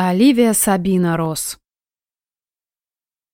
Оливия Сабина Росс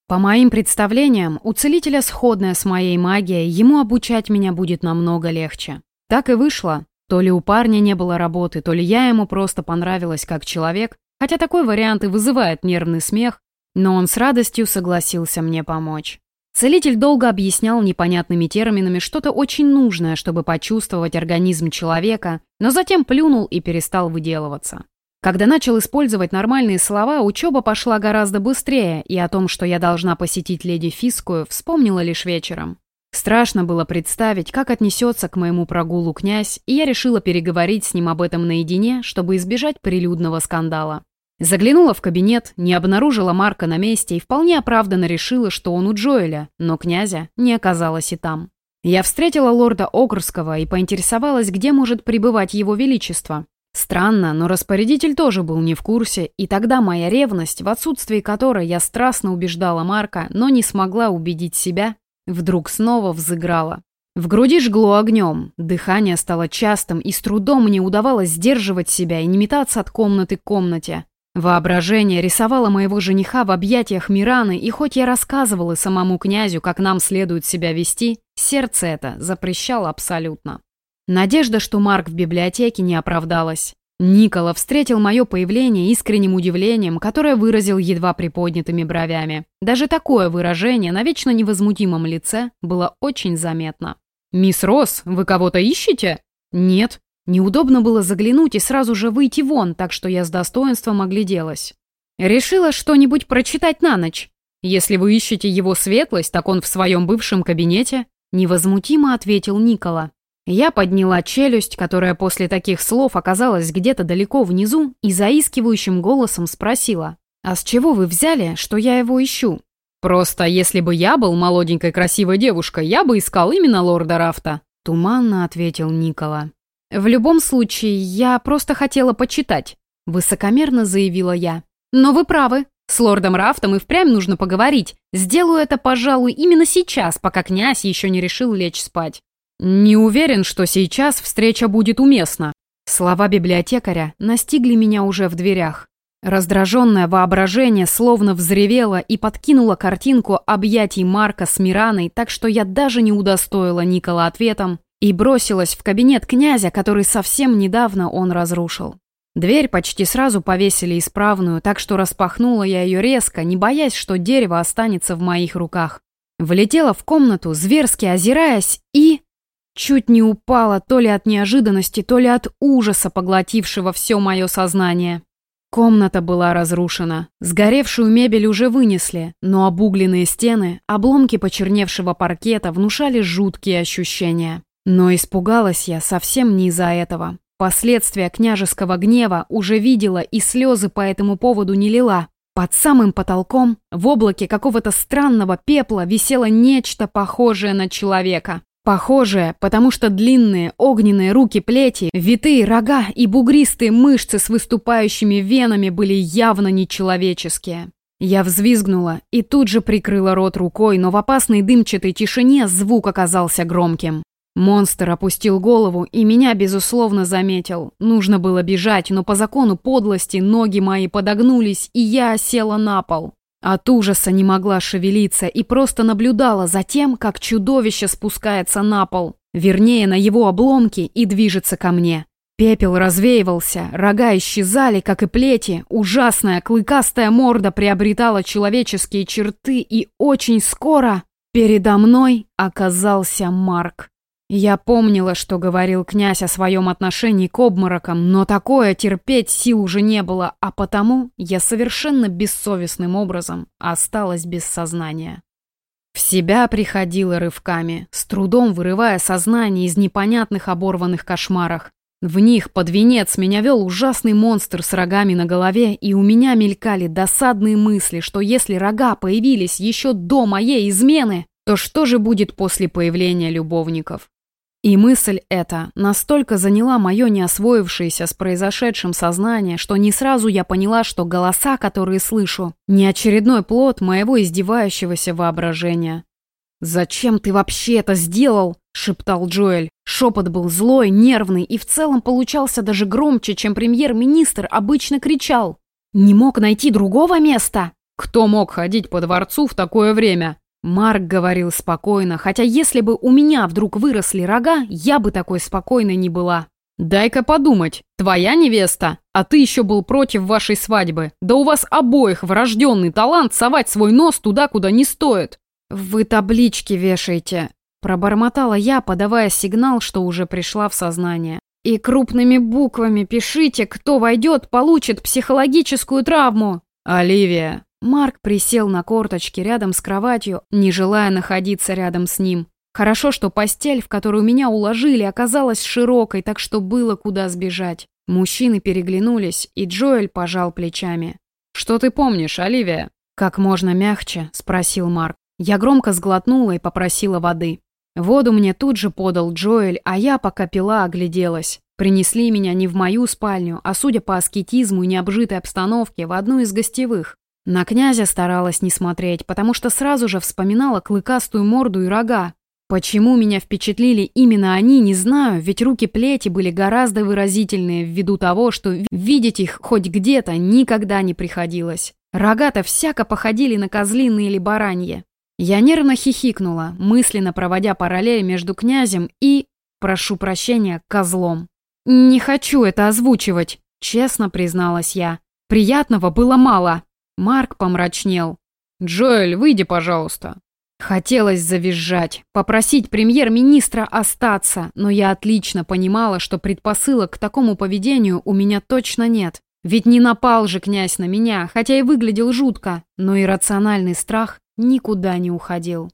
По моим представлениям, у целителя сходная с моей магией, ему обучать меня будет намного легче. Так и вышло. То ли у парня не было работы, то ли я ему просто понравилась как человек, хотя такой вариант и вызывает нервный смех, но он с радостью согласился мне помочь. Целитель долго объяснял непонятными терминами что-то очень нужное, чтобы почувствовать организм человека, но затем плюнул и перестал выделываться. Когда начал использовать нормальные слова, учеба пошла гораздо быстрее, и о том, что я должна посетить леди Фискую, вспомнила лишь вечером. Страшно было представить, как отнесется к моему прогулу князь, и я решила переговорить с ним об этом наедине, чтобы избежать прилюдного скандала. Заглянула в кабинет, не обнаружила Марка на месте и вполне оправданно решила, что он у Джоэля, но князя не оказалось и там. Я встретила лорда Окрского и поинтересовалась, где может пребывать его величество. Странно, но распорядитель тоже был не в курсе, и тогда моя ревность, в отсутствии которой я страстно убеждала Марка, но не смогла убедить себя, вдруг снова взыграла. В груди жгло огнем, дыхание стало частым, и с трудом мне удавалось сдерживать себя и не метаться от комнаты к комнате. Воображение рисовало моего жениха в объятиях Мираны, и хоть я рассказывала самому князю, как нам следует себя вести, сердце это запрещало абсолютно. Надежда, что Марк в библиотеке, не оправдалась. Никола встретил мое появление искренним удивлением, которое выразил едва приподнятыми бровями. Даже такое выражение на вечно невозмутимом лице было очень заметно. «Мисс Росс, вы кого-то ищете?» «Нет». Неудобно было заглянуть и сразу же выйти вон, так что я с достоинством огляделась. «Решила что-нибудь прочитать на ночь. Если вы ищете его светлость, так он в своем бывшем кабинете», невозмутимо ответил Никола. Я подняла челюсть, которая после таких слов оказалась где-то далеко внизу, и заискивающим голосом спросила, «А с чего вы взяли, что я его ищу?» «Просто если бы я был молоденькой красивой девушкой, я бы искал именно лорда Рафта», — туманно ответил Никола. «В любом случае, я просто хотела почитать», — высокомерно заявила я. «Но вы правы. С лордом Рафтом и впрямь нужно поговорить. Сделаю это, пожалуй, именно сейчас, пока князь еще не решил лечь спать». «Не уверен, что сейчас встреча будет уместна». Слова библиотекаря настигли меня уже в дверях. Раздраженное воображение словно взревело и подкинуло картинку объятий Марка с Мираной, так что я даже не удостоила Никола ответом и бросилась в кабинет князя, который совсем недавно он разрушил. Дверь почти сразу повесили исправную, так что распахнула я ее резко, не боясь, что дерево останется в моих руках. Влетела в комнату, зверски озираясь, и... Чуть не упала то ли от неожиданности, то ли от ужаса, поглотившего все мое сознание. Комната была разрушена. Сгоревшую мебель уже вынесли, но обугленные стены, обломки почерневшего паркета внушали жуткие ощущения. Но испугалась я совсем не из-за этого. Последствия княжеского гнева уже видела и слезы по этому поводу не лила. Под самым потолком, в облаке какого-то странного пепла, висело нечто похожее на человека. Похожее, потому что длинные огненные руки-плети, витые рога и бугристые мышцы с выступающими венами были явно нечеловеческие. Я взвизгнула и тут же прикрыла рот рукой, но в опасной дымчатой тишине звук оказался громким. Монстр опустил голову и меня, безусловно, заметил. Нужно было бежать, но по закону подлости ноги мои подогнулись, и я села на пол. От ужаса не могла шевелиться и просто наблюдала за тем, как чудовище спускается на пол, вернее, на его обломки и движется ко мне. Пепел развеивался, рога исчезали, как и плети, ужасная клыкастая морда приобретала человеческие черты, и очень скоро передо мной оказался Марк. Я помнила, что говорил князь о своем отношении к обморокам, но такое терпеть сил уже не было, а потому я совершенно бессовестным образом осталась без сознания. В себя приходила рывками, с трудом вырывая сознание из непонятных оборванных кошмарах. В них под венец меня вел ужасный монстр с рогами на голове, и у меня мелькали досадные мысли, что если рога появились еще до моей измены, то что же будет после появления любовников? И мысль эта настолько заняла мое неосвоившееся с произошедшим сознание, что не сразу я поняла, что голоса, которые слышу, не очередной плод моего издевающегося воображения. «Зачем ты вообще это сделал?» — шептал Джоэль. Шепот был злой, нервный и в целом получался даже громче, чем премьер-министр обычно кричал. Не мог найти другого места? Кто мог ходить по дворцу в такое время? Марк говорил спокойно, хотя если бы у меня вдруг выросли рога, я бы такой спокойной не была. «Дай-ка подумать. Твоя невеста, а ты еще был против вашей свадьбы. Да у вас обоих врожденный талант совать свой нос туда, куда не стоит». «Вы таблички вешаете», – пробормотала я, подавая сигнал, что уже пришла в сознание. «И крупными буквами пишите, кто войдет, получит психологическую травму». «Оливия». Марк присел на корточки рядом с кроватью, не желая находиться рядом с ним. Хорошо, что постель, в которую меня уложили, оказалась широкой, так что было куда сбежать. Мужчины переглянулись, и Джоэль пожал плечами. «Что ты помнишь, Оливия?» «Как можно мягче?» – спросил Марк. Я громко сглотнула и попросила воды. Воду мне тут же подал Джоэль, а я, пока пила, огляделась. Принесли меня не в мою спальню, а, судя по аскетизму и необжитой обстановке, в одну из гостевых. На князя старалась не смотреть, потому что сразу же вспоминала клыкастую морду и рога, Почему меня впечатлили именно они, не знаю, ведь руки плети были гораздо выразительнее ввиду того, что видеть их хоть где-то никогда не приходилось. Рога-то всяко походили на козлиные или баранье. Я нервно хихикнула, мысленно проводя параллель между князем и, прошу прощения, козлом. «Не хочу это озвучивать», — честно призналась я. «Приятного было мало». Марк помрачнел. «Джоэль, выйди, пожалуйста». Хотелось завизжать, попросить премьер-министра остаться, но я отлично понимала, что предпосылок к такому поведению у меня точно нет. Ведь не напал же князь на меня, хотя и выглядел жутко, но иррациональный страх никуда не уходил.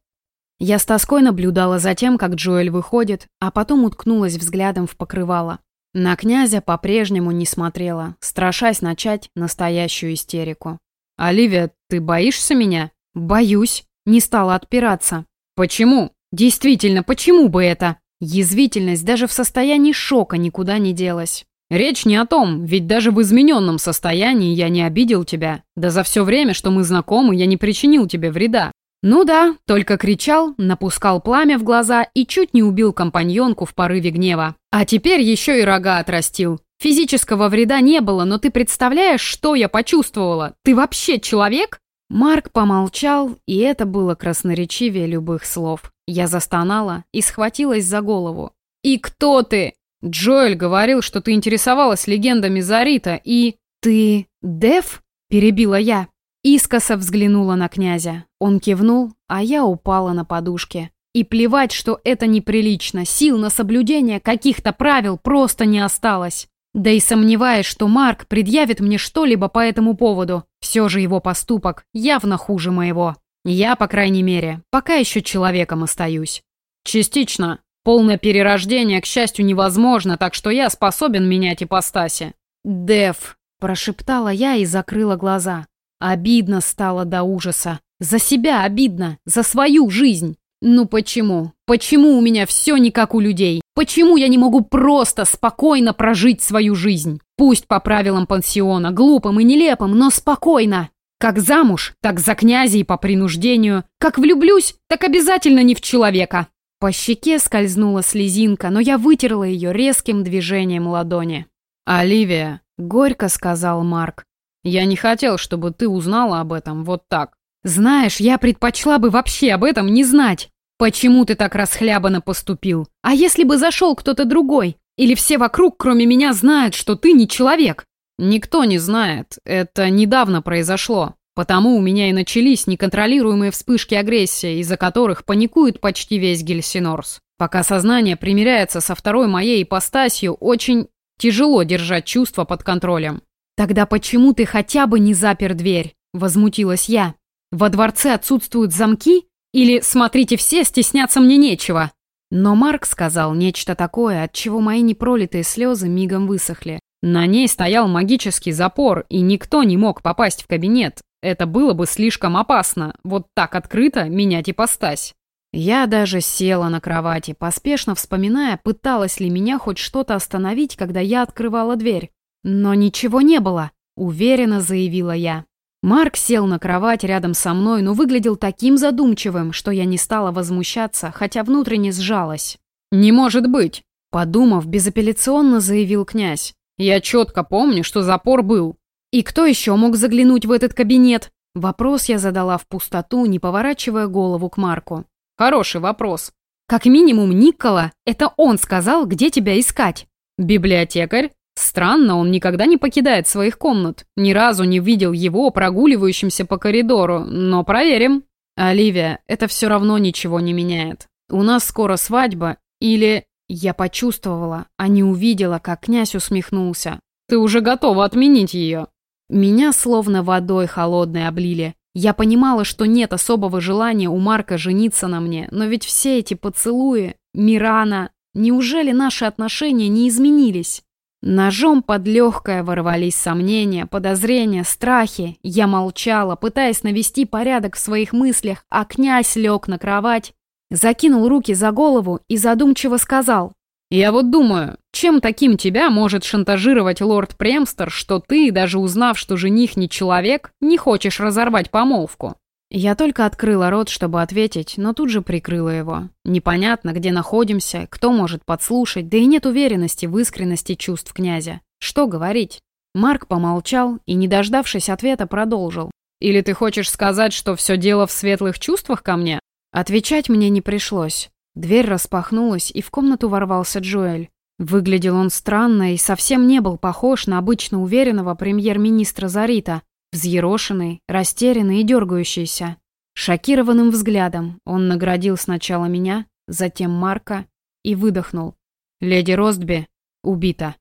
Я с тоской наблюдала за тем, как Джоэль выходит, а потом уткнулась взглядом в покрывало. На князя по-прежнему не смотрела, страшась начать настоящую истерику. «Оливия, ты боишься меня?» «Боюсь», не стала отпираться. «Почему?» «Действительно, почему бы это?» Язвительность даже в состоянии шока никуда не делась. «Речь не о том, ведь даже в измененном состоянии я не обидел тебя. Да за все время, что мы знакомы, я не причинил тебе вреда». «Ну да, только кричал, напускал пламя в глаза и чуть не убил компаньонку в порыве гнева. А теперь еще и рога отрастил. Физического вреда не было, но ты представляешь, что я почувствовала? Ты вообще человек?» Марк помолчал, и это было красноречивее любых слов. Я застонала и схватилась за голову. «И кто ты?» «Джоэль говорил, что ты интересовалась легендами Зарита и...» «Ты... Дев?» – перебила я. Искоса взглянула на князя. Он кивнул, а я упала на подушке. И плевать, что это неприлично, сил на соблюдение каких-то правил просто не осталось. Да и сомневаюсь, что Марк предъявит мне что-либо по этому поводу. Все же его поступок явно хуже моего. Я, по крайней мере, пока еще человеком остаюсь. Частично. Полное перерождение, к счастью, невозможно, так что я способен менять ипостаси. Дев, прошептала я и закрыла глаза. Обидно стало до ужаса. За себя обидно, за свою жизнь. Ну почему? Почему у меня все не как у людей? Почему я не могу просто спокойно прожить свою жизнь? Пусть по правилам пансиона, глупым и нелепым, но спокойно. Как замуж, так за князя и по принуждению. Как влюблюсь, так обязательно не в человека. По щеке скользнула слезинка, но я вытерла ее резким движением ладони. «Оливия», — горько сказал Марк, — «я не хотел, чтобы ты узнала об этом вот так. «Знаешь, я предпочла бы вообще об этом не знать. Почему ты так расхлябанно поступил? А если бы зашел кто-то другой? Или все вокруг, кроме меня, знают, что ты не человек?» «Никто не знает. Это недавно произошло. Потому у меня и начались неконтролируемые вспышки агрессии, из-за которых паникует почти весь Гельсинорс. Пока сознание примиряется со второй моей ипостасью, очень тяжело держать чувства под контролем». «Тогда почему ты хотя бы не запер дверь?» – возмутилась я. Во дворце отсутствуют замки? Или, смотрите все, стесняться мне нечего?» Но Марк сказал нечто такое, от чего мои непролитые слезы мигом высохли. На ней стоял магический запор, и никто не мог попасть в кабинет. Это было бы слишком опасно, вот так открыто менять ипостась. Я даже села на кровати, поспешно вспоминая, пыталась ли меня хоть что-то остановить, когда я открывала дверь. Но ничего не было, уверенно заявила я. Марк сел на кровать рядом со мной, но выглядел таким задумчивым, что я не стала возмущаться, хотя внутренне сжалась. «Не может быть!» Подумав, безапелляционно заявил князь. «Я четко помню, что запор был». И кто еще мог заглянуть в этот кабинет? Вопрос я задала в пустоту, не поворачивая голову к Марку. Хороший вопрос. Как минимум Никола, это он сказал, где тебя искать. Библиотекарь? Странно, он никогда не покидает своих комнат. Ни разу не видел его прогуливающимся по коридору, но проверим. Оливия, это все равно ничего не меняет. У нас скоро свадьба, или... Я почувствовала, а не увидела, как князь усмехнулся. Ты уже готова отменить ее. Меня словно водой холодной облили. Я понимала, что нет особого желания у Марка жениться на мне, но ведь все эти поцелуи, Мирана, неужели наши отношения не изменились? Ножом под легкое ворвались сомнения, подозрения, страхи. Я молчала, пытаясь навести порядок в своих мыслях, а князь лег на кровать, закинул руки за голову и задумчиво сказал. «Я вот думаю, чем таким тебя может шантажировать лорд Премстер, что ты, даже узнав, что жених не человек, не хочешь разорвать помолвку?» Я только открыла рот, чтобы ответить, но тут же прикрыла его. Непонятно, где находимся, кто может подслушать, да и нет уверенности в искренности чувств князя. Что говорить? Марк помолчал и, не дождавшись ответа, продолжил. «Или ты хочешь сказать, что все дело в светлых чувствах ко мне?» Отвечать мне не пришлось. Дверь распахнулась, и в комнату ворвался Джоэль. Выглядел он странно и совсем не был похож на обычно уверенного премьер-министра Зарита. Взъерошенный, растерянный и дергающийся. Шокированным взглядом он наградил сначала меня, затем Марка и выдохнул. «Леди Ростби убита».